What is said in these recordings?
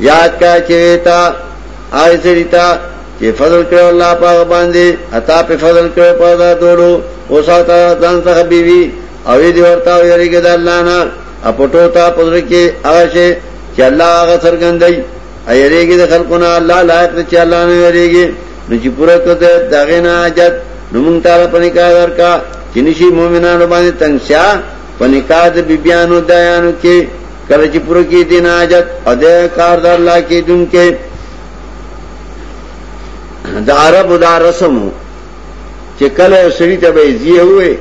یاد کا چیتا آئے سریتا چی فضل کرو اللہ پاک باندے عطا پہ فضل کرو پادا دولو او ساتا دان سخ بیوی اوی دی ورتا او یری گدا اللہ نا اپٹو تا پدر کے آشے چی اللہ آغا سرگندئی ایری گی دا خلقنا اللہ لائق دا چی اللہ نو یری گی نو چی پورا کتے داغینا آجت نو منگ تالا پنکا در کا چی نشی مومنانو باندے تنگ سیا په نکاح د بیبیانو دایانو کې کله چې پوره کې دین حاجت او د کار د الله کې دن کې د عربو دا رسم چې کله یو سړی ته به زیه وې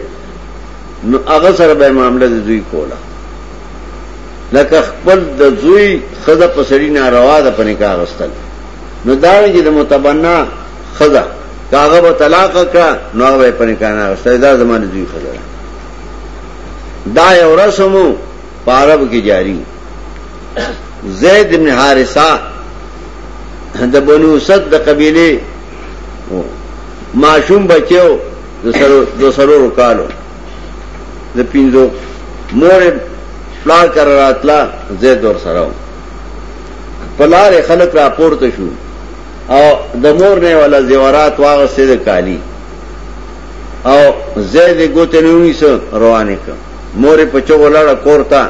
نو هغه سره به معاملې د دوی کوله لکه خپل د زوی خزه په سړی ناروا ده په نکاح غستل نو دا چې د متبنا خزه کاغه به طلاق کړه نو هغه په نکاح نه غستل دا زمانه دوی خزه دا یو رسمو پارب کې جاری زید بن حارثه د بنو صد د قبيله معشوم بچو د سرو د سرو کالو د پینځو مور پلار کر راتلا زید ور سره پلار خلق را پورته شو او د مور نه ولا زیورات واغسته د کالی او زید ګوتې نیونی سو روانې کړ مور په چغو لاړه کور ته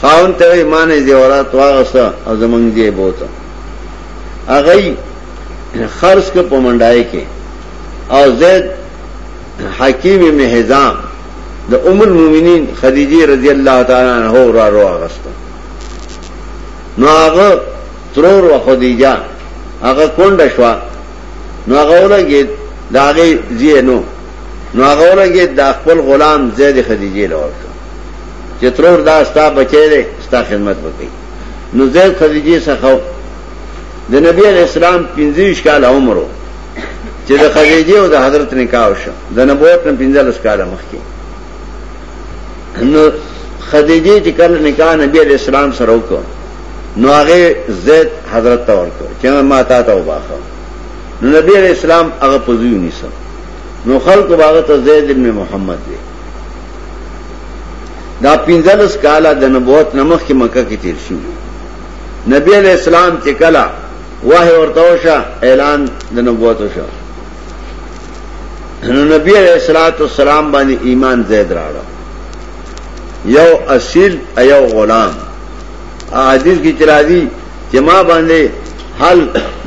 خاون ته ایمان یې زیورات واغسته او زمونږ دی بوته هغه خرج ک په منډای کې او زید حکیم ابن حزام د ام المؤمنین خدیجه رضی الله تعالی عنها را روغسته نو هغه ترور و خدیجه هغه کونډه شوه نو هغه ولګید دا هغه زیه نو نو هغه ولګید دا خپل غلام زید خدیجه لور چې ترور دا ستا بچی دی ستا خدمت وکړي نو زید خدیجه څخه د نبی علیہ السلام 25 کال عمرو چې د خدیجه او د حضرت نکاح وشو د نبوت نه 15 کال مخکې نو خدیجه چې کله نکاح نبی علیہ السلام سره وکړ نو هغه زید حضرت ته ورکړ چې ما تا ته وباخه نو نبی علیہ السلام هغه پوزیو نیسم نو خلق باغ ته زید ابن محمد دی دا پنځلس کاله د نبوت نمخ کې مکه کې تیر شو نبی علیہ السلام چې کله وه ورته وشه اعلان د نبوت وشه نو نبی علیہ الصلوۃ والسلام باندې ایمان زید راړو یو اصیل ایو غلام حدیث کی چرادی چې ما باندې حل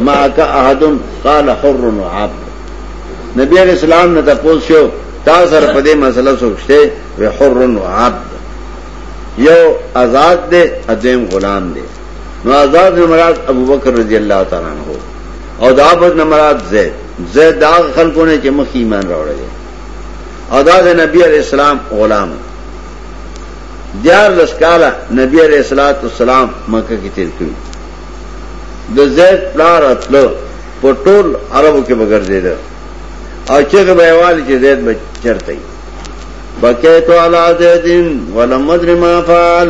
ما کا احد قال حر و عبد نبی علیہ السلام نے تپوس شو تا سر پدے مسئلہ سوچتے وہ حر و عبد یو آزاد دے ادیم غلام دے نو آزاد نه مراد ابوبکر رضی الله تعالی عنہ او دا عبد نه مراد زید زید دا خلکونه چې مخ ایمان راوړل او دا د نبی علی السلام غلام دیار لسکاله نبی علی الصلات والسلام مکه کې تیر کړی د زید پلار اتلو په ټول عربو کې بغرزید او چې به والی چې زید بچرته بکیتو علی زیدین ولم مدر ما فعل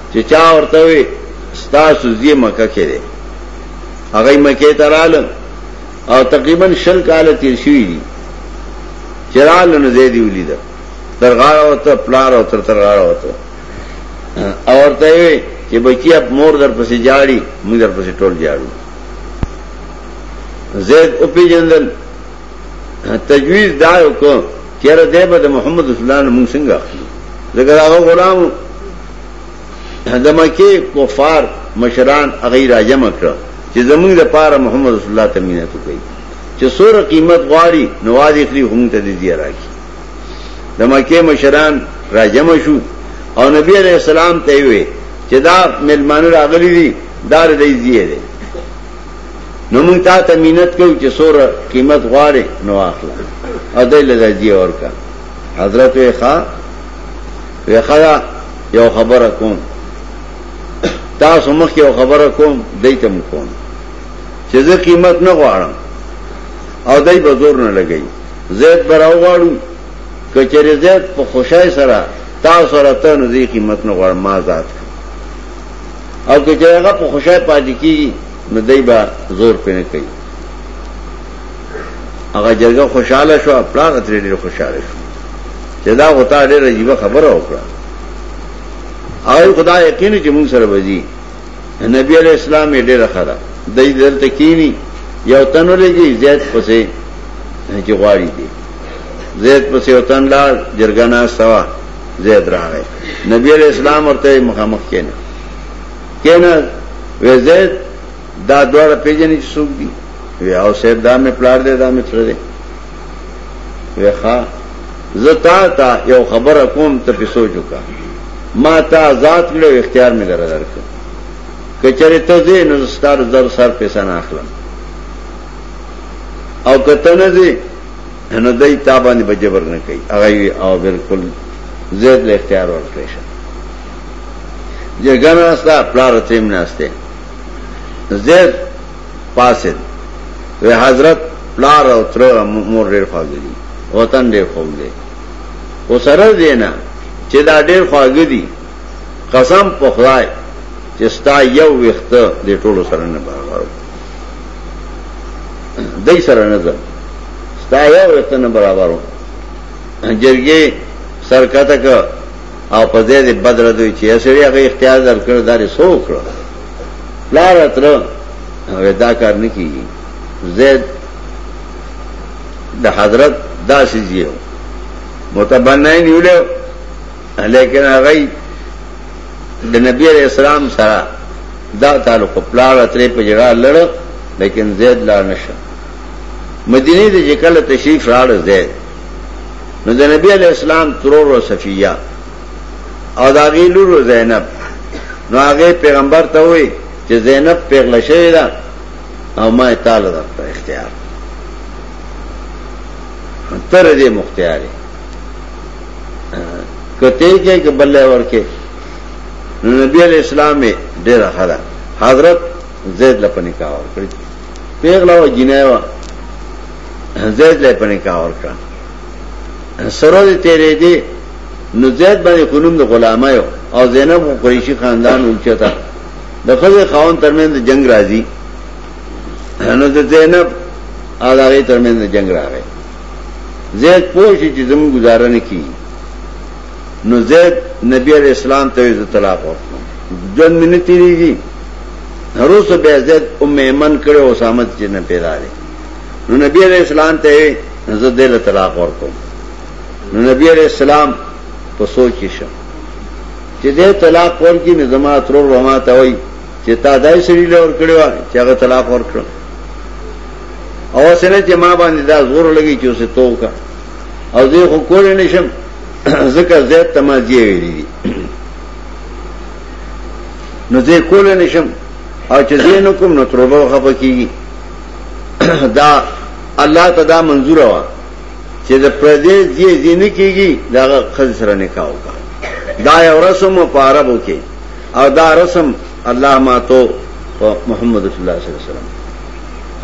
چې چا ورته وي ستاسو زی مکه کې دی هغه مکه ته رااله او تقریبا شل کال تیر شوی دي چې رااله نو زه دی ولیدم تر غاړه وته پلار او تر تر غاړه وته اورته وي چې بچي اپ مور در پسې جاړي موږ در پسې ټول جاړو زید او پی جندل تجویز دا وکړ چې را دې به محمد رسول الله موږ څنګه اخلي زګر هغه غلام د مکې کفار مشران هغه راجم کړ چې زمونږ د پاره محمد رسول الله ته مينت کوي چې سوره قیمت غواړي نواز اخلي هم ته دې دی راکی د مکې مشران راجم شو او نبی عليه السلام ته وي چې دا ملمان راغلي دي دار دې دی دی نو مونږ تا ته مينت کوي چې سوره قیمت غواړي نو اخلا او دې لږه دی ورکا حضرت ښا وی خدا یو خبره کوم تاسو مخ یو خبره کوم دایته مو کوم چې زه قیمت نه غواړم او دای به زور نه لګی زید براو غواړو کچری زید په خوشای سره تاسو سره ته نه دی قیمت نه غواړم ما ذات او کچری هغه په خوشای پاتې کیږي نو دای به زور پنه کوي هغه جرګه خوشاله شو پلار ترې ډېر خوشاله شو چې دا غوتا ډېر عجیب خبره وکړه او خدای یقین چې مون سره وځي نبی علیہ السلام یې ډېر خره د دې دلته کینی یو تن ولګي زید پسې چې غواړي دي زید پسې وطن لا جرګه نه سوا زید راغی نبی علیہ السلام ورته مخامخ کینه کینه وې زید دا دوړه پیجنې چې څوک دي وی او صاحب دا مې پلار دی دا مې تر دی وی ښا زه تا ته یو خبره کوم ته په سوچ وکا ما تا آزاد کړو اختیار مې در درک کچره ته زه نو ستاره در سر پیسې نه اخلم او کته نه زه نو دای تا باندې بجبر نه کوي هغه او بالکل زید له اختیار ورکړی شه جګنا ستا پلار تیم نه استه زید پاسد وی حضرت پلار او تر مور ډیر خواږه دي وطن ډیر خوږ دی او سره دینا چې دا ډیر خواږه دي قسم په خدای چې ستا یو وخت د ټولو سره نه برابر دای سره نه ده ستا یو وخت نه برابر جرګې سرکته ک او په دې دې بدر دوی چې اسړي هغه اختیار درکړ داري سو کړ لار اتر ودا کار نه کیږي زید د حضرت دا سيزيو متبنه نیولو لیکن هغه د نبی عليه السلام سره دا تعلق پلار اترې په جړه لړ لیکن زید لا نشه مدینه دې کله تشریف راړ زید نو د نبی علی اسلام ترور او صفیه او دا غي لور زینب نو هغه پیغمبر ته وای چې زینب پیغله شوی دا او ما تعالی در په اختیار تر دې مختیاري کته کې کې بلې ورکه نبی علیہ السلام ډېر خدا حضرت زید لپنی کاوه کړی پیغلا و جنایو زید له پنه کا اور کړ سره دې تیرې دې نو زید باندې کوم د غلامه یو او زینب قریشی خاندان اونچتا د خزه خاون ترمن د جنگ راځي نو د زینب او دغه ترمن د جنگ راغی زید پوښی چې زموږ گزاره نه کی نو زید نبی علیہ السلام ته د طلاق ورکړ جن منتی دی هروسه به زید ام ایمن کړه او سامت چې نه پیدا لري نو نبی علیہ السلام ته زه دل طلاق ورکوم نو نبی علیہ السلام په سوچ شو چې دې طلاق ورکی نو زما ترور و ما ته وای چې تا دای سړي لور کړو چې هغه طلاق ورکړ او سره چې ما باندې دا زور لګی چې اوسه توکا او زه خو کول نه شم ځکه زید تمازی ویلي دي نو زه کول نه شم او چې زه نو کوم نو ترور خپکیږي دا الله ته دا منظور و چې د پردې ځې ځې نه کیږي دا خځ سره نکاح وکړه دا یو رسم او په عربو کې او دا رسم الله ما تو محمد رسول الله صلی الله علیه وسلم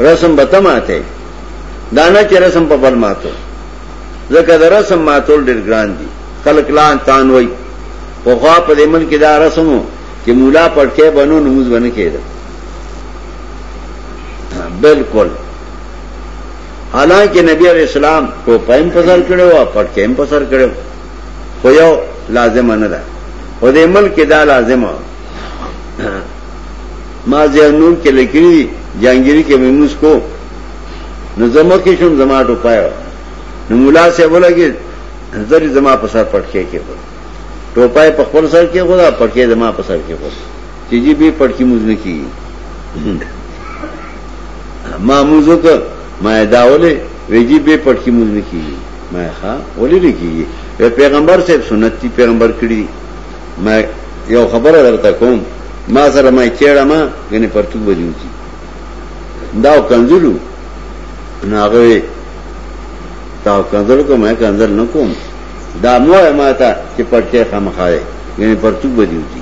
رسم به تماته دا نه چې رسم په بل ماتو ځکه دا رسم ماتول ډیر ګران دي خلک لان تان وای په خوا په دې ملک دا رسمو چې مولا پټکه بنو نموز باندې کېده بالکل حالانکه نبی علیہ السلام کو پایم پسر کړو او پټ کېم پسر کړو خو یو لازم نه ده خو دې ملک دا لازم ما زه نور کې لیکلي جانګيري کې مینوس کو نو زما کې شوم زما ټو پایو نو مولا سه ولګي زری زما پسر پټ کې کې ټوپای په خپل سر کې خدا پټ کې زما پسر کې خدا چې جی به پټکی موز نه کی ما موزو ته ما داولې ویجی به پټکی موز نه کی ما ښا ولې نه کی پیغمبر صاحب سنت دی پیغمبر کړی ما یو خبره درته کوم ما سره ما کېړه ما غني پرتګ بجو کی دا کنزلو ناغه تا کنزل کو ما کنزل نکوم دا مو ما ته چې پټکی خامخای غني پرتګ بجو کی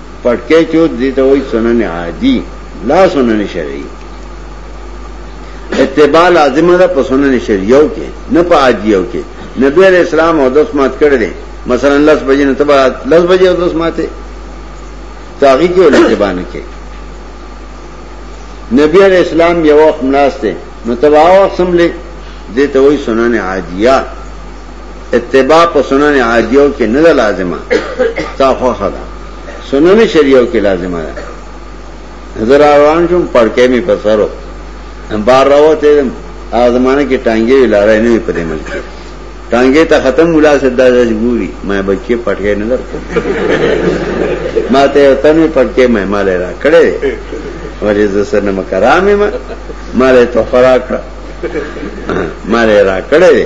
پټکی چود دې ته وایي سنن عادي لا سنن شرعي اتباع لازمه ده په سنن شرعیو کې نه په عادیو کې نبی علیہ السلام او دس مات کړی دی مثلا لس بجې نه تبا لس بجې او دس ماته تاغي کې ولې اتباع نه کې نبی علیہ السلام یو وخت ملاسته نو تبا وخت سملې دې ته وایي سنن عادیه اتباع په سنن عادیو کې نه ده لازمه تا خوښه ده سنن شریعو کې لازمه ده زه روان شوم پړکې مې په سرو بار راوته هغه زمانه کې ټانګې لارې نه وي په دې ملک کې ټانګې ته ختم ولا سدا ګوري مې بچي پټکې نه درته ما ته تنه پټکې مې مال را کړې ورې زه سره نه مکرامې ما مال ته فراکړه مال را کړې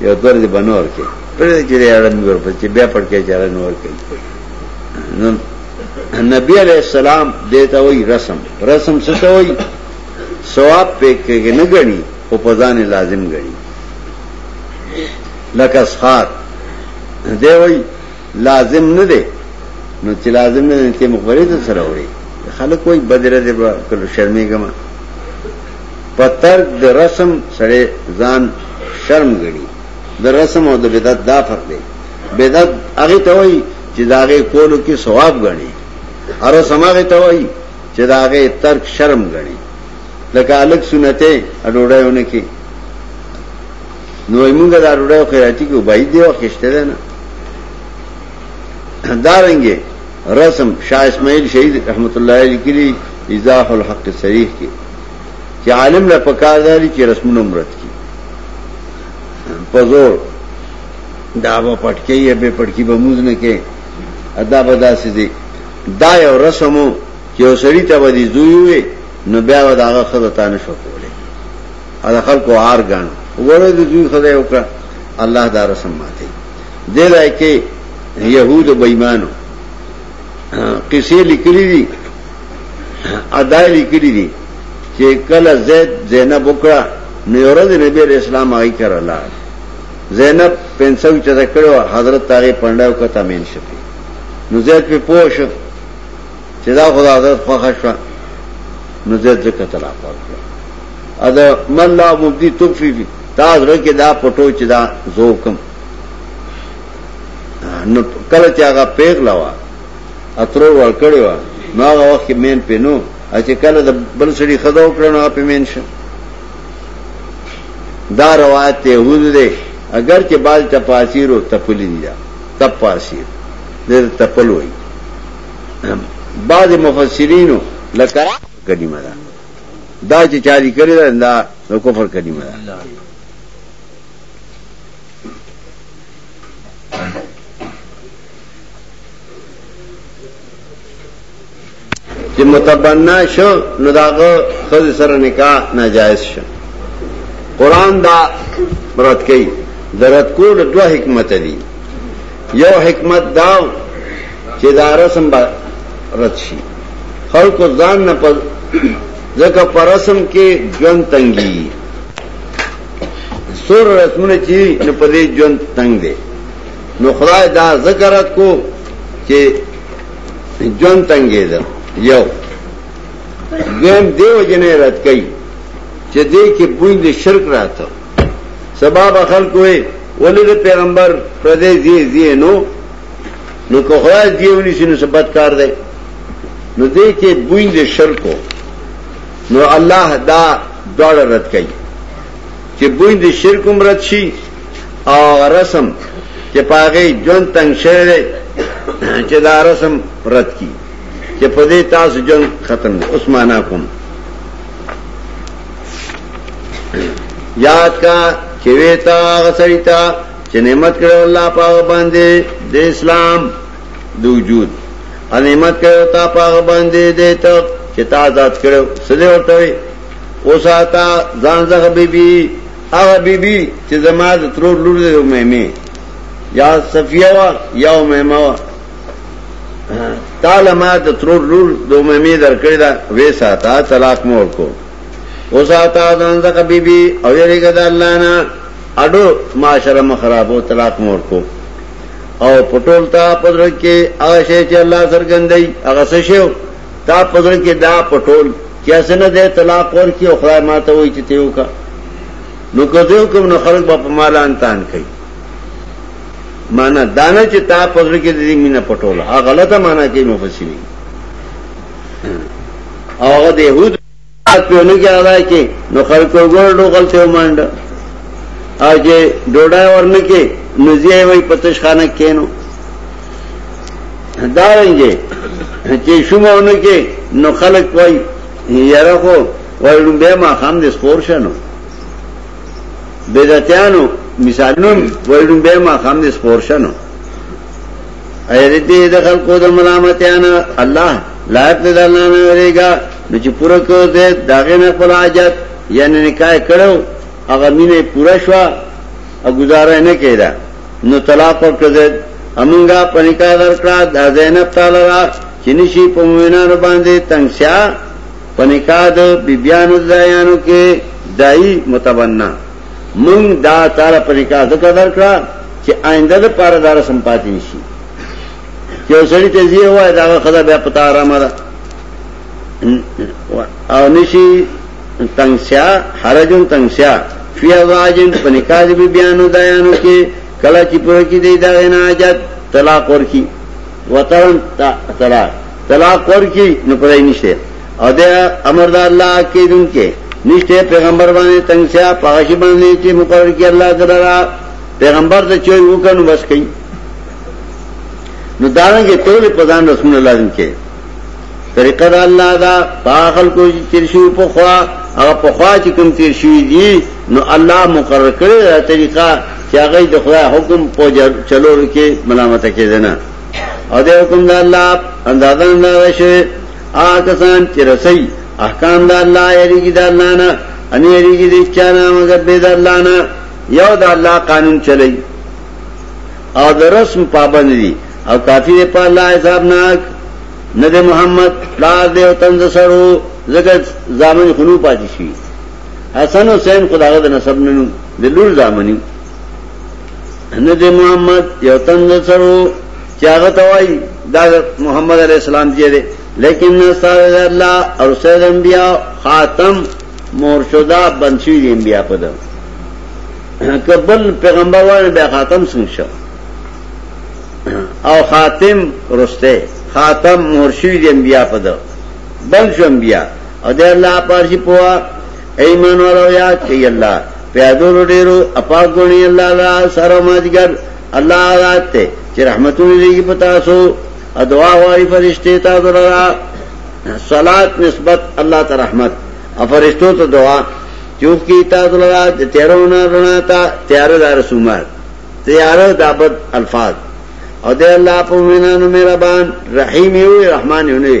یو تور دی بنور کې پرې چې اړن ور په چې بیا پړ کې چارن ور کوي نو نبی علیہ السلام دیتا وای رسم رسم څه ته وای ثواب پې کې نه غني او په ځان لازم غني لکه اسخار دی وای لازم نه دی نو چې لازم نه ته مخبرې ته سره وړي خلک وای بدره دې کله شرمېږم په ترک د رسم سړی ځان شرم ګڼي د رسم او د بدعت دا فرق دی بدعت هغه ته وایي چې دا هغه کولو کې ثواب ګڼي اره سماغه ته وایي چې دا هغه ترک شرم ګڼي لکه الګ سنته اډوډایونه کې نو موږ دا اډوډایو خیراتی کې وبای دی او خشته ده نه دارنګي رسم شاه اسماعیل شهید رحمت الله علیه لیکلی ایزاح الحق صریح کې چې عالم لا پکار دی چې رسمونه مراد کی پزور دا به پټکی یا به پټکی به موز نه کې ادا به داسې دی دا یو رسمو چې وسړی ته به دی زوی وي نو بیا به داغه خزه تا نه شو کولی ادا خلکو آر غان وره د زوی خدای وکړه الله دا رسم ماته دې ځای کې يهود بېمانو قصې لیکلې دي ادا لیکلې دي چې کله زید زینب وکړه نو ورځ نبی اسلام آی کړه لا زینب پنسو چې کړو حضرت هغه پنداو کته مين شپې نو زید په پوښ چې دا خدای حضرت خوښه شو نو زید ځکه طلاق ورکړ ادا من لا مبدی تخفیفی تاز رکه دا پټو چې دا زوکم نو کله چې هغه پیغلا وا اترو ور کړی وا نو هغه وخت کې مین پینو چې کله د بل سړي خداو کړنو په مین شه دا روایت ته هوځ دی اگر چې بال تفاسیر او تپلی دی تفاسیر دې تپل وای بعض مفسرینو لکه کلمه ده دا چې چاري کړی دا د کفر کلمه ده چې متبنا شو نو داغه خزه سره نکاح ناجائز شو قران دا رد کوي درت کول دوه حکمت دي یو حکمت دا چې دا رسم به رد شي خلق ځان نه پر ځکه پر رسم کې ژوند تنګي سور رسمونه چی نو پدې ژوند تنگ دی نو خدای دا ذکرت کو چې ژوند تنگې ده یو دیم دیو جنې رات کوي چې دې کې بوی د شرک راته سبب خلکو وي ولې پیغمبر پردې زی زی نو نو کو خدای دیونی شنو سبت کار دی نو دې کې بوی د شرکو نو الله دا دواړه رد کوي چې بوی د شرک هم رد شي او رسم چې پاغه جون تنگ شهر چې دا رسم رد کی چې په دې تاسو جون ختم نه اوس معنا کوم یاد کا چې ویتا غسړیتا چې نعمت کړو الله پاو باندې د اسلام د وجود انعمت کړي او تا پاغه باندې دې ته چې تا آزاد کړو سده ورته وي او ساته ځان زغه بيبي هغه بيبي چې زما د ترور لور دې او مېمه یا صفیه وا یا مېمه وا تعالی ما د ترور لور د مېمه درکړې دا وې ساته طلاق مور کو او ساته ځان زغه بيبي او یې ګد الله نه اډو معاشره مخرابو طلاق مور کو او پټول تا پدر کې هغه شی چې الله سرګندای هغه څه شو تا پدر کې دا پټول چې اسنه دې طلاق ورکی او خدای ماته وای چې تیو کا نو کدو کوم نو خلق په مالان تان کوي معنا دانه چې تا پدر کې دې مینه پټول هغه غلطه معنا کوي مفسرین او هغه د يهود په یو لږ ځای کې نو خلکو وګور ډوغل ته ومنډه او چې ډوډۍ ورنه کې نو ځای وای پتش خانه کینو دا رنګه چې شومونه کې نو خلک وای یاره خو وای به ما خام دې سپور شنو بدعتانو مثالون وای به ما خام دې سپور شنو ایر دې د خلکو د ملامتیان الله لایق دې الله نه ورېګا نو چې پوره کو دې داغه نه خپل حاجت یعنی نکاح کړو هغه مینه پوره شو او گزاره نه کړه نو طلاق ورکړه امنګا پنیکا درکړه د زینب تعالی را چې نشي په مومنانو باندې تنگسیا پنیکا د بیبیانو ځایانو کې دای متبنا مونږ دا تعالی په نکاح ځکه درکړه چې آینده د پاره دار سم پاتې نشي چې سړی ته زی وای دا خدا بیا پتا آرام ده او نشي تنگسیا حرجن تنگسیا فی ازواجن په نکاح دی بیانو دایانو کې کله چې پوره کې دی دا نه حاجت طلاق ورکی وطن تا طلاق طلاق ورکی نو پدای نشته او د امر د الله کې دن کې نشته پیغمبر باندې تنگسیا پاغشی باندې چې مقرر کې الله درا پیغمبر ته چوي وکنو بس کوي نو دارنګه ټول په ځان رسول الله دن کې طریقه د الله دا پاخل کو چې شو په خوا هغه په خوا چې کوم تیر شوی دي نو الله مقرر کړی دا طریقه چې هغه د خدای حکم په چلولو کې ملامت کېده نه او د حکم د الله اندازه نه شوی هغه کسان چې رسي احکام د الله یریږي د الله نه ان یریږي د چا نه مگر به د الله نه یو د الله قانون چلی او د رسم پابند دي او کافی په الله حساب ناک نه د محمد پلار دی او تند سره زګر ځامن خنو پاتې شي حسن حسین خداغه د نسب نه نو د لور ځامنی نه د محمد یو تن سره چاغه توای دا محمد علی السلام دی دی لیکن نصر الله اور سید انبیاء خاتم مرشدہ بنشی دی انبیاء په ده کبل پیغمبر وانه بیا خاتم څنګه شو او خاتم رسته خاتم مرشد دی انبیاء په ده بنشو انبیاء او دې الله پارشي پوا ایمان ورو یاد کوي الله پیادو ډیرو اپاک غونی الله لا سره ماجګر الله ذات ته چې رحمتونه لري پتا سو ادعا واري فرشته تا درا صلات نسبت الله ته رحمت افرشتو ته دعا چوک کی تا درا تیرو نه رڼا تا تیار دار سومر تیار دابد الفاظ او دې الله په مینانو مهربان رحیم یو رحمان یو نه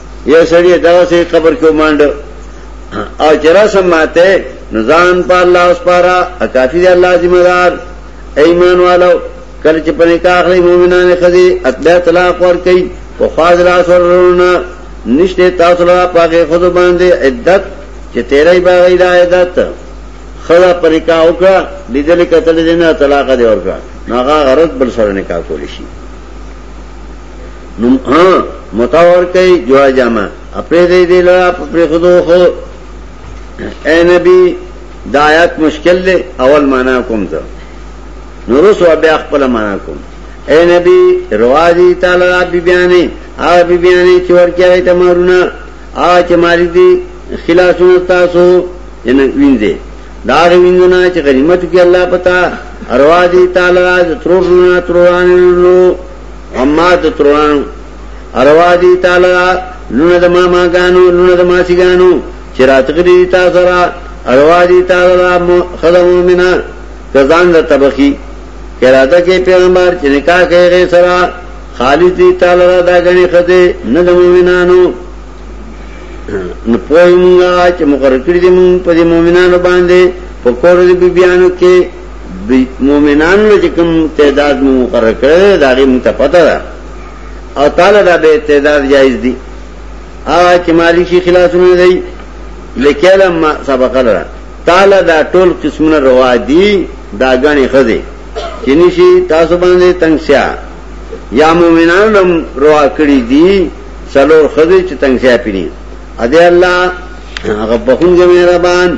یو سړی دغه سي قبر کې مانډ او چرا سماته نزان په الله اوس پارا کافی دی الله ذمہ دار ایمان والو کله چې په نکاح اخلي مؤمنان خدي اتبع طلاق ور کوي او خاص را سرونه نشته تاسو لا پاګه خود باندې عدت چې تیرې باغې د عدت خدا پر نکاح وکړه لیدل کتل دې نه طلاق دی ورکړه ناغه غرض بل سره نکاح کول شي نو ها متور کوي جوړه جامه اپې دې دې لرا پرې خدو خو اے نبی دا آیات مشکل دی اول معنا کوم زه نو رسو بیا خپل معنا کوم اے نبی روازی تعالی رب بیانې هغه بیانې چې ورکیږي ته مارونه هغه چې ماری دي خلاصونه تاسو ان وینځي دا وینځونه چې غنیمت کې الله پتا روازی تعالی راز ترورونه ترورانه اما د تروانو اروا دی تعالی لونه د ما ما غانو لونه د ما سی غانو چې راتګری تا سره اروا دی تعالی خدای مومنه کزان د تبخی کراده کې پیغمبر چې نکاح کوي سره خالص دی تعالی را دا غني خدای نه د مومنانو نو پوهیږي چې مقرر کړی دی مون په مومنانو باندې په کور دی بیانو کې مومنان له کوم تعداد مو مقرر کړی دا غي مونږ ته پته ده او تعالی دا به تعداد جایز دي ا چې مالک شي خلاف نه دی لیکل ما سبق لره تعالی دا ټول قسمونه روا دي دا غني خزه چې نشي تاسو باندې تنگسیا یا مومنان هم روا کړی دي څلور خزه چې تنگسیا پیری ا دې الله هغه بخون ګمې ربان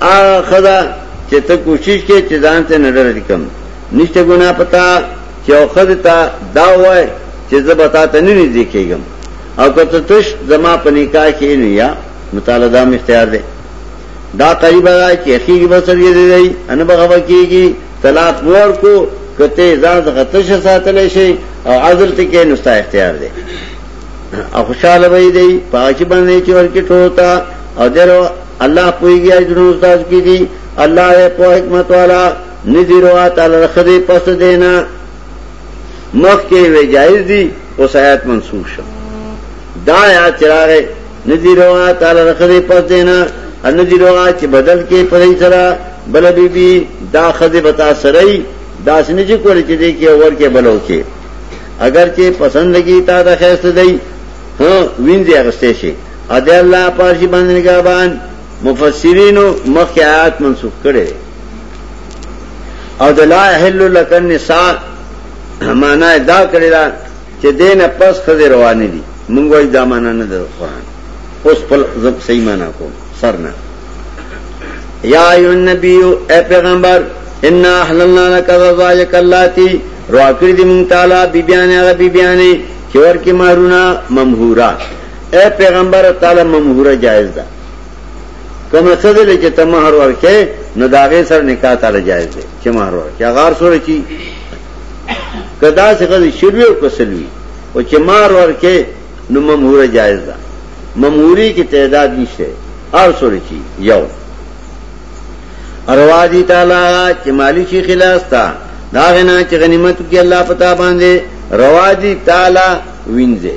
هغه خدا چې ته کوشش کې چې ځان ته نظر وکم نشته ګنا پتا چې او خدای ته دا وای چې زه به تا ته نه نږدې کېږم او کته تش زما په نکاح کې نه یا مطالعه دا مختیار دی دا قریب را چې اخیږي به سر یې دی ان به غوا کېږي طلاق ور کو کته ځان څخه تش ساتل شي او عذر ته کې نو ستا اختیار دی او خوشاله وي دی پاک باندې چې ورکه ټوتا او درو الله پویږي اجرونو تاسو کې دي الله یې په حکمت والا ندی روا تعالی خدای پس دینا مخ کې وی جایز دي او سایت منسوخ شو دا یا چراغ ندی روا تعالی خدای پس دینا ان ندی روا چې بدل کې پرې سره بل بی بی دا خدای بتا سره دا سنې چې کولې چې دې کې اور کې بلو کې اگر چې پسند لګي تا دا خیست دی ها وینځي اغستې شي او دی الله پارشی باندې نگاهبان مفسرینو مخکې آیات منسوخ کړي او د لا حل لک النساء معنا دا کړی دا چې دینه پس خزه روانه دي مونږ وای دا معنا نه ده قرآن اوس په صحیح معنا کو سر نه یا ایو النبی اے پیغمبر ان احللنا لك ذواجك اللاتي راکړي دي مونږ تعالی بیبیانه غ بیبیانه چې ورکه مہرونه ممهورا اے پیغمبر تعالی ممهوره جایز ده کوم څه دې چې ته مہر ورکې نو داغه سره نکاح تعالی جایز ده چې مہر ورکې غار سره چی کدا څنګه دې شروع او کسلوي او چې مہر ورکې نو ممهوره جایز ده ممهوري کې تعداد نشته هر سره چی یو اروا دي تعالی چې مالی شي خلاص تا داغه نه چې غنیمت کې الله پتا باندې روا دي تعالی وینځي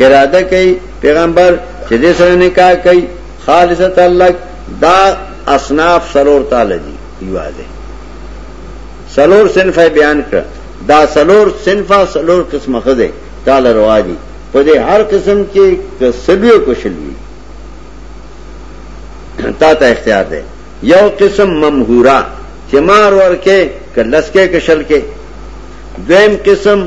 اراده کوي پیغمبر چې دې سره نکاح کوي خالصه تعلق دا اصناف سلور تعالی دي یواده سلور صنف بیان کړ دا سلور صنفه سلور قسمه خده تعالی روا دي په دې هر قسم کې کسبیو کوشلوي تا ته اختیار دی یو قسم ممهورا چې مار ورکه کلس کې کشل کې دویم قسم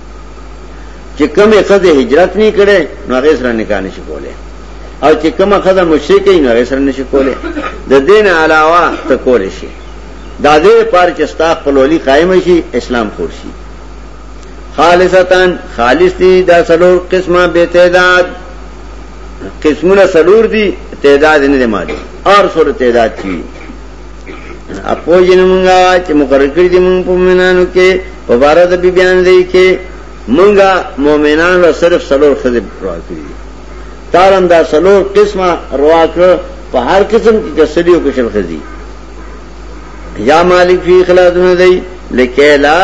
چې کومه خزه هجرت نه کړي نو هغه سره نکاح نشي کولای او چې کومه خزه مشرک نه هغه سره نشي کولای د دین علاوه ته کول شي دا دې پر چې ستا خپل ولي قائم شي اسلام خور شي خالصتان خالص دي دا سلور قسمه به تعداد قسمونه سلور دي تعداد نه دي مالي اور سور تعداد چی اپو جن منگا چه مقرر کردی منگ پو مومنانو کے پا بارا دا بی بیان دی کے منگا مومنان را صرف سلور خدب روا کردی تارم دا سلور قسم روا کرد پا هر قسم کی کسلی و کشل خدی یا مالک فی خلاصونه دی لکه لا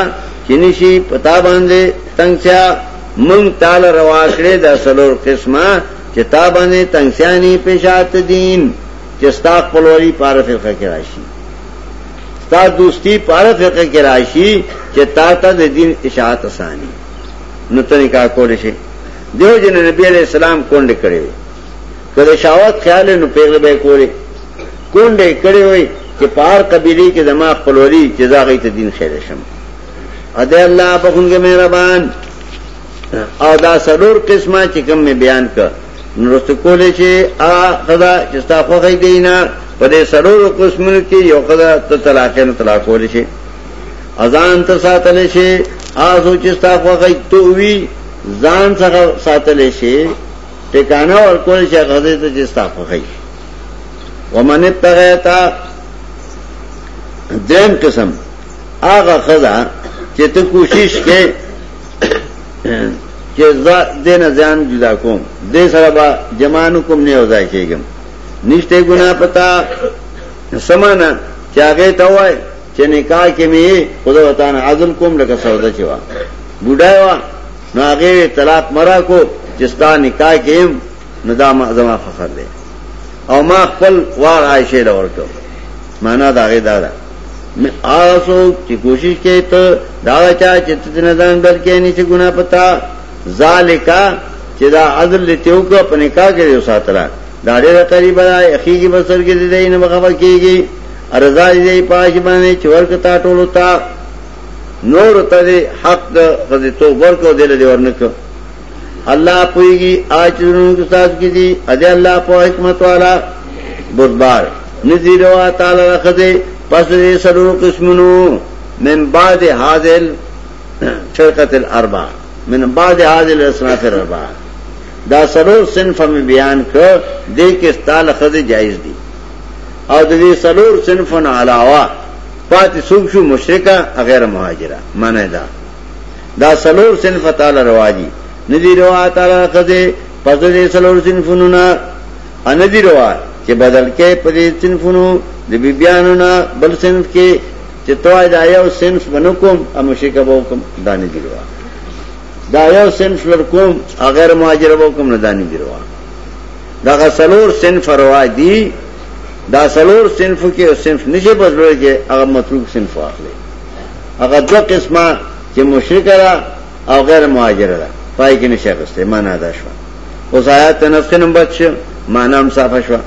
چنشی پتا باندې تنگسیا منگ تال روا کړی دا سلور قسمه چې تا باندې تنگسیانی پېښات دین چې ستا خپلوي پاره فرقه کې راشي ستا دوستی پاره فرقه کې راشي چې تا ته د دین اشاعت اساني نو ته نکاح کول شي دیو جن نبی علیہ السلام کونډ کړي کله شاوت خیال نو پیغله به کولې کونډ کړي وي چې پار قبيله کې دماغ خپلوري چې زاغې ته دین خیر شم اده الله په خونګه مهربان او دا سلور قسمه چې کوم می بیان ک نورست کولې چې ا خدا چې تا خوخې دینا په دې سلور قسمونو کې یو خدا ته طلاق نه طلاق کولې شي اذان ته ساتلې شي آزو چې تا خوخې تو وی ځان څخه ساتلې شي ټکانه ور کولې شي غزې ته چې تا خوخې ومن ابتغیتا دیم قسم آغا خدا چې ته کوشش کې چې زه دین ځان جدا کوم دې سره به جمانو کوم نه وځای کېږم نشته ګنا پتا سمانا چې هغه ته وای چې نکاح کې می خدای وطن عزل کوم لکه سودا چوا بډای وا نو هغه طلاق مرا کو چې ستا نکاح کې نو دا ما زما فخر دی او ما خپل وار عائشه لور کړ مانا دا غي دا ده هغه څوک چې کوشش کوي ته دا چا چې ته نه ځان ډر کې نه چې ګنا پتا ذالکا چې دا عدل لته وکړه په نکاح کې یو ساتره دا ډېر قریب را اخیږي بسر کې دې نه مخه کېږي ارزا دې پاش باندې چور کتا ټولو تا نور ته حق د غزي تو ورکو دل دې ورنکو الله پويږي اج زمونږ استاد کې دي اده الله په حکمت والا بردبار ندی روا تعالی راخذه پس دې سلو قسمونو من بعد حاضل فرقت الاربع من بعد حاضل اصناف الاربع دا سلو صنف می بیان کړ دې کې استال خذه جایز دي او دې سلو صنفن علاوه پاتې سوق شو مشرکا غیر مهاجره معنی دا دا سلور صنف تعالی روا دي ندی روا تعالی خزه پس دې سلور صنفونو نه ان دې روا چې بدل کې په دې صنفونو د بیبيانو نه بل صنف کې چې توای دا یو صنف بنکم او مشرک بوکم دا نه دی روا دا یو صنف لر کوم غیر مهاجر بوکم نه دا نه دی روا دا سلور صنف روا دي دا سلور صنف کې صنف نشي بدلوي چې هغه مطلوب صنف واخلي هغه دو قسمه چې مشرک ده او غیر مهاجر ده پای کې نشه غسته معنا ده شو اوس آیات تنسخ نمبر 6 معنا هم صافه شو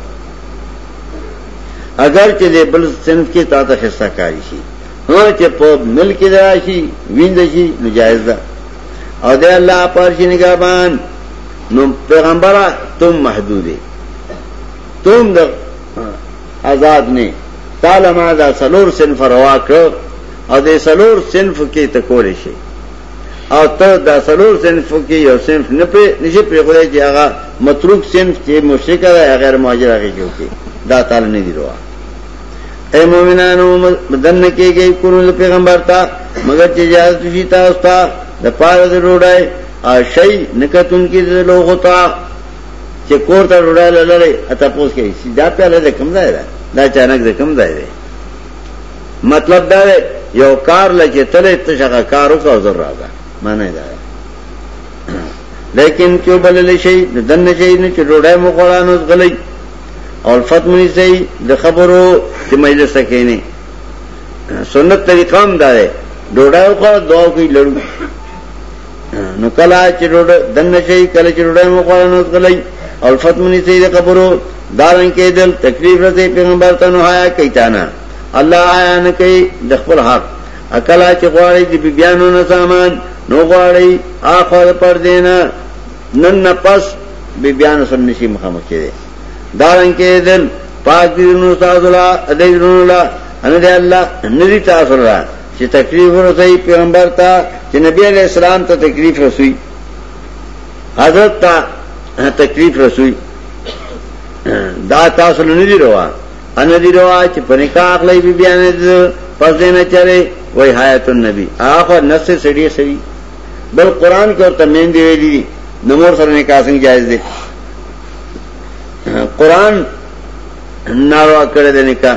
اگر چې دې بل صنف کې تا ته خسته کاری شي هو چې په ملک کې راشي ویند شي نجایز ده او دې الله پر شي نگہبان نو پیغمبره تم محدوده تم د آزاد نه تعالی ما دا سلور صنف روا کړ او د سلور صنف کې ته کولې شي او ته دا سلور صنف کې یو صنف نه په نشي په خوده کې هغه متروک صنف چې مشرک دی غیر مهاجر هغه کې وکي دا تعالی نه دی روا اے مومنانو بدن کې کې کورونه پیغمبر تا مگر چې اجازه شي تاسو ته د پاره د روډای او شي نکتون کې د لوغو ته چې کور ته ډوډۍ لري اته پوس کوي چې دا پیاله د کم ځای ده دا چانک د کم ځای ده مطلب دا دی یو کار لکه تلې تشغه کار وکاو زر راځه معنی دا لیکن چې بلل شي د دنه شي نه چې ډوډۍ مو قرانو غلې او فتم نه شي د خبرو چې مجلس کې نه سنت طریقام دا دی ډوډۍ وکاو دعا کوي لړو نو کلا چې ډوډۍ دنه شي کله چې ډوډۍ مو خوړنه وکړي او فتمنی سي د قبرو دارن کې دل تکلیف رسې پیغمبر ته نو آیا کوي تانا الله آیا نه کوي د خپل حق اکلا چې غواړي د بیانو نه سامان نو غواړي اخر پر دینا نن نه پس بی بیانو سم نشي مخامخ کېږي دارن کې دل پاک دې نو تاسو لا دې نو لا ان دې الله ندي تاسو را چې تکلیف ورسوي پیغمبر ته چې نبی علی السلام ته تکلیف رسوي حضرت ته تکلیف رسوي دا تاسو نه دی روا ان دی روا چې په نکاح اخلي بي بیان پس دینه چره وای حیات النبی اخر نفس سړي سړي بل قران کې ورته مين دی ویلي نمور سره نکاح څنګه جایز دی قران ناروا کړی دی نکاح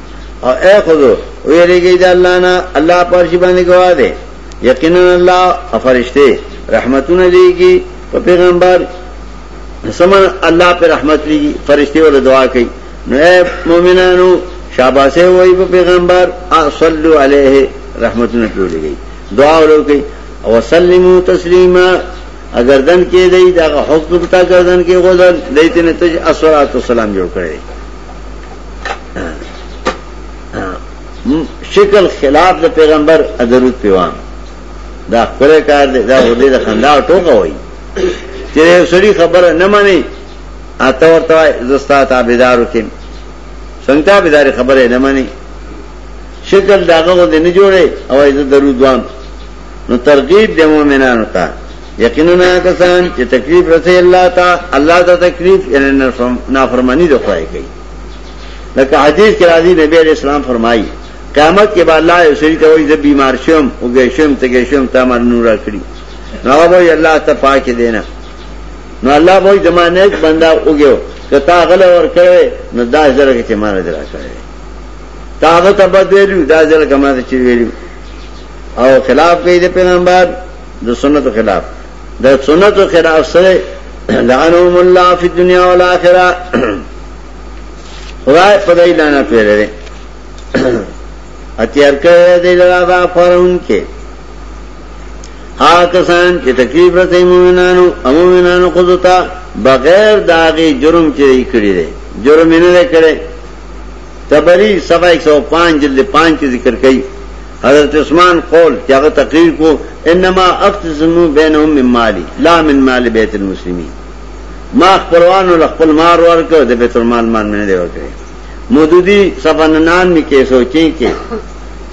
او اے خودو ویریږي د الله نه الله پر شی باندې گواه دی یقینا الله فرشته رحمتونه لېږي په پیغمبر سمن الله پر رحمت لېږي فرشته ول دعا کوي نو اے مؤمنانو شاباسه وای په پیغمبر صلو علیه رحمتونه لېږي دعا ولوکي او سلمو تسلیما اگر دن کې دی دا حکم ته گردن کې غوډل دیتنه تج اسرات والسلام جوړ کړي شکل خلاف د پیغمبر ادرود پیوان دا خپل کار دی دا ودی د خندا ټوکا وای چې سړی خبره نه مانی اته ورته زستا تابعدارو کې څنګه تابعدار خبره نه مانی شکل داغه ودی نه جوړي او ایزه درود وان نو ترغیب د مؤمنانو ته یقینا کسان چې تکلیف رسې الله تا الله دا تکلیف یعنی نافرمانی د خوای کوي لکه حدیث کې راځي نبی علیہ السلام فرمایي قیامت کې بعد الله یو شریک وایي زه بیمار شوم او ګې شوم ته ګې شوم تا مر نور کړی نو هغه وایي الله ته پاک دینه نو الله وایي زمانه یک بندا وګیو کتا غل ور کړې نو دا زره کې چې مار درا کړې تا هغه تبدلو دا زره کما چې ویلو او خلاف کوي د پیغمبر د سنتو خلاف د سنتو خلاف سره لعنهم الله فی الدنیا والآخرہ خدای په دای لعنت ویلره اتیار کړه دې لرا دا فرون کې ها کسان چې تکلیف رسې مومنانو امومنانو قضتا بغیر داغي جرم چې کړی دی جرم نه کړی تبری سبا 105 جلد 5 کې ذکر کړي حضرت عثمان قول چې هغه تقریر کو انما اقتسمو بینهم من مالی لا من مال بیت المسلمین ما خپلوانو خپل مار ورکړ د بیت المال مان نه دی ورکړ مودودی صفننان می کې سوچي کې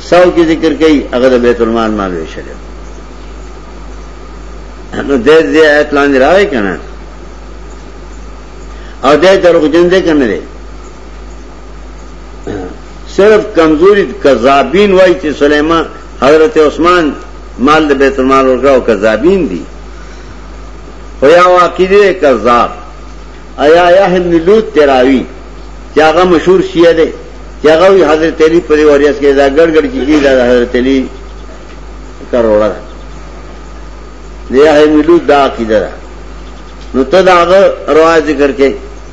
سو کې ذکر کوي هغه د بیت المال مال وشل نو دې دې آیت لاندې راوي کنه او دې دروغ جن دې کنه صرف کمزوری کذابین وای چې سليمان حضرت عثمان مال د بیت المال ورکاو کذابین دي خو یا واقعي کذاب ایا یا هم لوط تراوی چې هغه مشهور شیعه دی چې هغه حضرت علی په وریاس کې دا ګړګړ کې دی دا حضرت علی کروڑا ده دی هغه ملو دا عقیده ده نو ته دا هغه روایت ذکر کې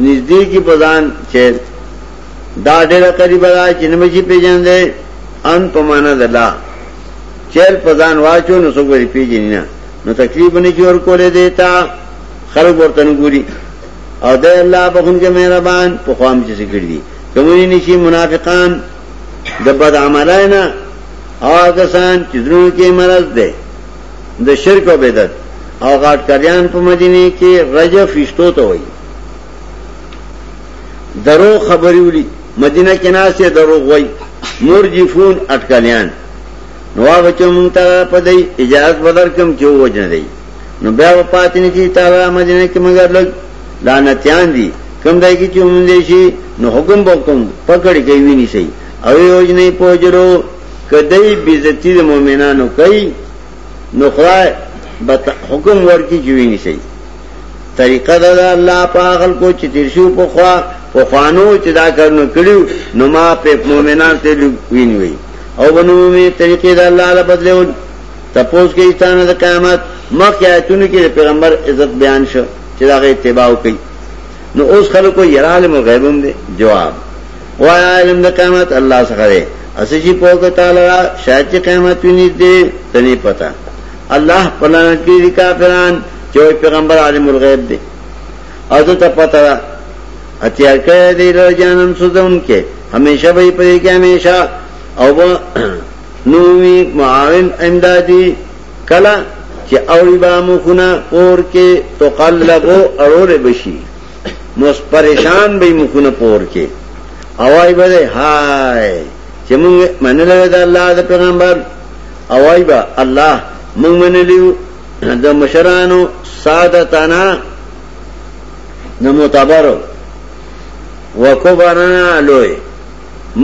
نږدې کی پزان چې دا ډېره قریبه ده چې نمشي پیژندې ان په معنا ده لا چیل پزان واچو نو څوک یې پیژنې نه نو تکلیف نه کی ور کولې دیتا خلک ورته نه ګوري او د الله په خون کې مهربان په خوام چې ذکر دي کومې نشي منافقان د بد عملانه او کسان چې درو کې مرز ده د شرک او بدعت او غاټ کریان په مدینه کې رجف اشتو ته وایي درو خبرې ولي مدینه کې ناسه درو وایي مرجفون اٹکلیان نو هغه چې مونږ ته په دې اجازه بدر کوم چې وجنه دی نو بیا په پاتې نه کی تعالی مدینه کې مګر لګ لعنتیان دي کوم دای کی چې مونږ دې شي نو حکم وکم پکړ کوي نه شي او یوجنې پوجرو که دای بیزتی د مؤمنانو کوي نو خدای به حکم ورکړي چې ویني شي طریقه دا ده الله پاغل کو چې تیر شو په خوا په خوانو چې دا کارونه کړیو نو ما په مؤمنان ته ویني وي او بنو می طریقې دا الله له بدلون تپوس کې ایتانه د قیامت مخکې آیتونو کې پیغمبر عزت بیان شو چې دا غي اتباع کوي نو اوس خلکو یې عالم الغیب هم دی جواب وای عالم د قیامت الله څخه دی اسې چې په وګ تعالی شاید چې قیامت ویني دې تنه پتا الله پلان کې دي کافران چې پیغمبر عالم الغیب دی او ته پتا اتیا کې دې له جانم سوزون کې همیشه به پرې کې همیشه او نوې معاون امدادي کله چې اوړي به مخونه پور کې تقلبو اړول بشي مس پریشان به مخونه پور کې اوای به هاي چې موږ منل د الله د پیغمبر اوای به الله موږ منلیو د مشرانو سادتانا نو متبرو وکبرنا لوی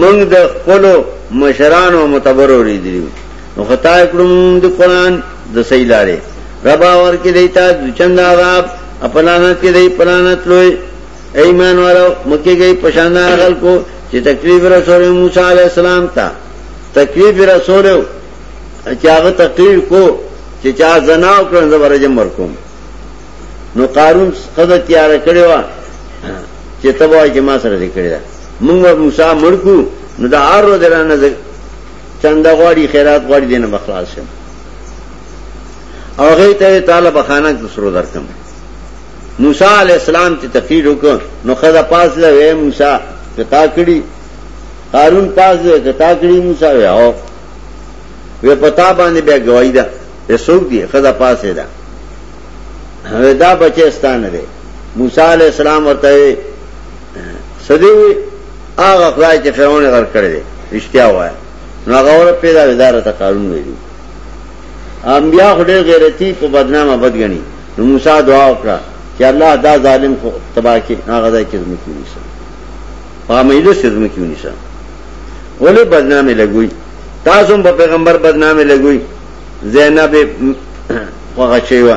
مونږ د خپلو مشرانو او متبرو اوریدلیو نو خطا کړو مونږ د قران د صحیح لارې ربا ورکې دیتا د چند عذاب اپلانت کې دی پلانت لوی ایمان والو مکه کې پشان غل کو چې تکلیف رسول موسی علی السلام ته تکلیف رسول چې هغه تکلیف کو چې چا زناو کړن زبر جمع ورکوم نو قارون خدای تیار کړی و چې تبوای کې ما سره دې کړی مونږ به موسی مړ کو نو دا هر ورځ رانه د چنده غواړي خیرات غواړي دینه بخلاص شم او هغه ته تعالی بخانه د سرو درکم موسی علی السلام چې تقریر وکړ نو خدا پاس له وې موسی کتا کړی قارون پاس له کتا کړی موسی وې او وې پتا باندې بیا گواہی ده رسول دی خدا پاسه ده دا بچستان دی موسی علی السلام ورته سدی وی هغه خدای چې فرعون غر کړی دی رښتیا وایي نو هغه ور پیدا اداره ته قانون ویلي انبیا خدای غیرتی په بدنامه بدګنی نو موسی دعا وکړه چې الله دا ظالم خو تباہ کړي هغه ځای کې زموږ ونیسه په مېله سره زموږ ونیسه ولې بدنامه لګوي تاسو په پیغمبر بدنامه لګوي زینب هغه چي و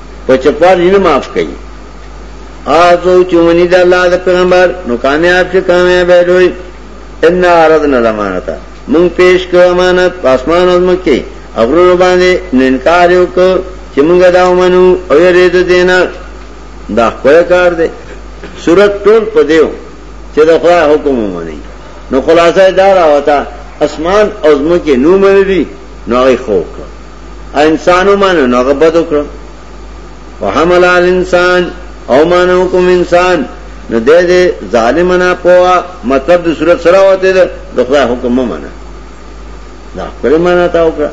په چپار نه معاف کوي آزو چومنی دا اللہ دا پیغمبر نو کامیاب چه کامیاب بیلوی انا عرضنا الامانتا مونگ پیش کرو امانت پاسمان ازمکی اغرونو باندې نو انکار یو کو چې مونږ دا ومنو او یې رید دینا دا خپل کار دی صورت ټول په دیو چې دا خو حکم ومني نو خلاصه دا راوتا اسمان او زمکه نو منلی نو هغه خو انسانو مانو نو هغه بد وکړو وحمل الانسان او مانو کوم انسان نو دې دې ظالم نه پوا مطلب د صورت سره وته ده د خدای حکم منه دا خپل معنا تا وکړه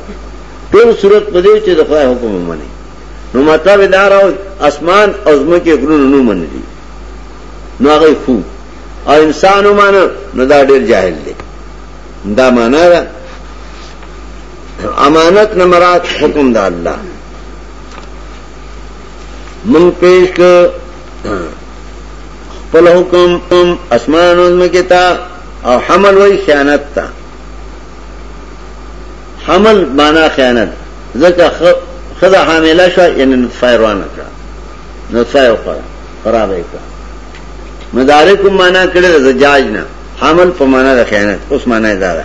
ټول صورت په دې چې د خدای حکم منه نو مطلب دا راو اسمان او زمکه غرونه نو منه دي نو هغه فو او انسان ومانه نو دا ډېر جاهل دی دا معنا ده امانت نه مراد حکم د الله من پیش ک خپل حکم اسمان او زمکه تا او حمل وای خیانت تا حمل معنا خیانت ځکه خدا حامله شو یعنی نطفه روانه کړه نطفه یو کړه خراب یې کړه مدارکم معنا کړه زجاج نه حمل په معنا د خیانت اوس معنا دا ده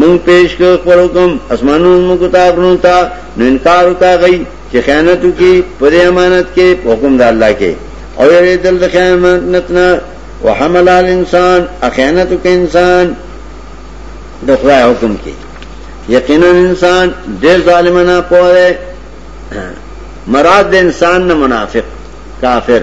مونږ پیش کړ خپل حکم اسمانونو موږ ته غرونو ته نو انکار وکا غي چې خیانت وکي پر امانت کې حکم د الله کې او یې دل د خیانت نتنا وحمل الانسان اخیانت کې انسان د خدای حکم کې یقینا انسان ډېر ظالمانه پوهه مراد د انسان نه منافق کافر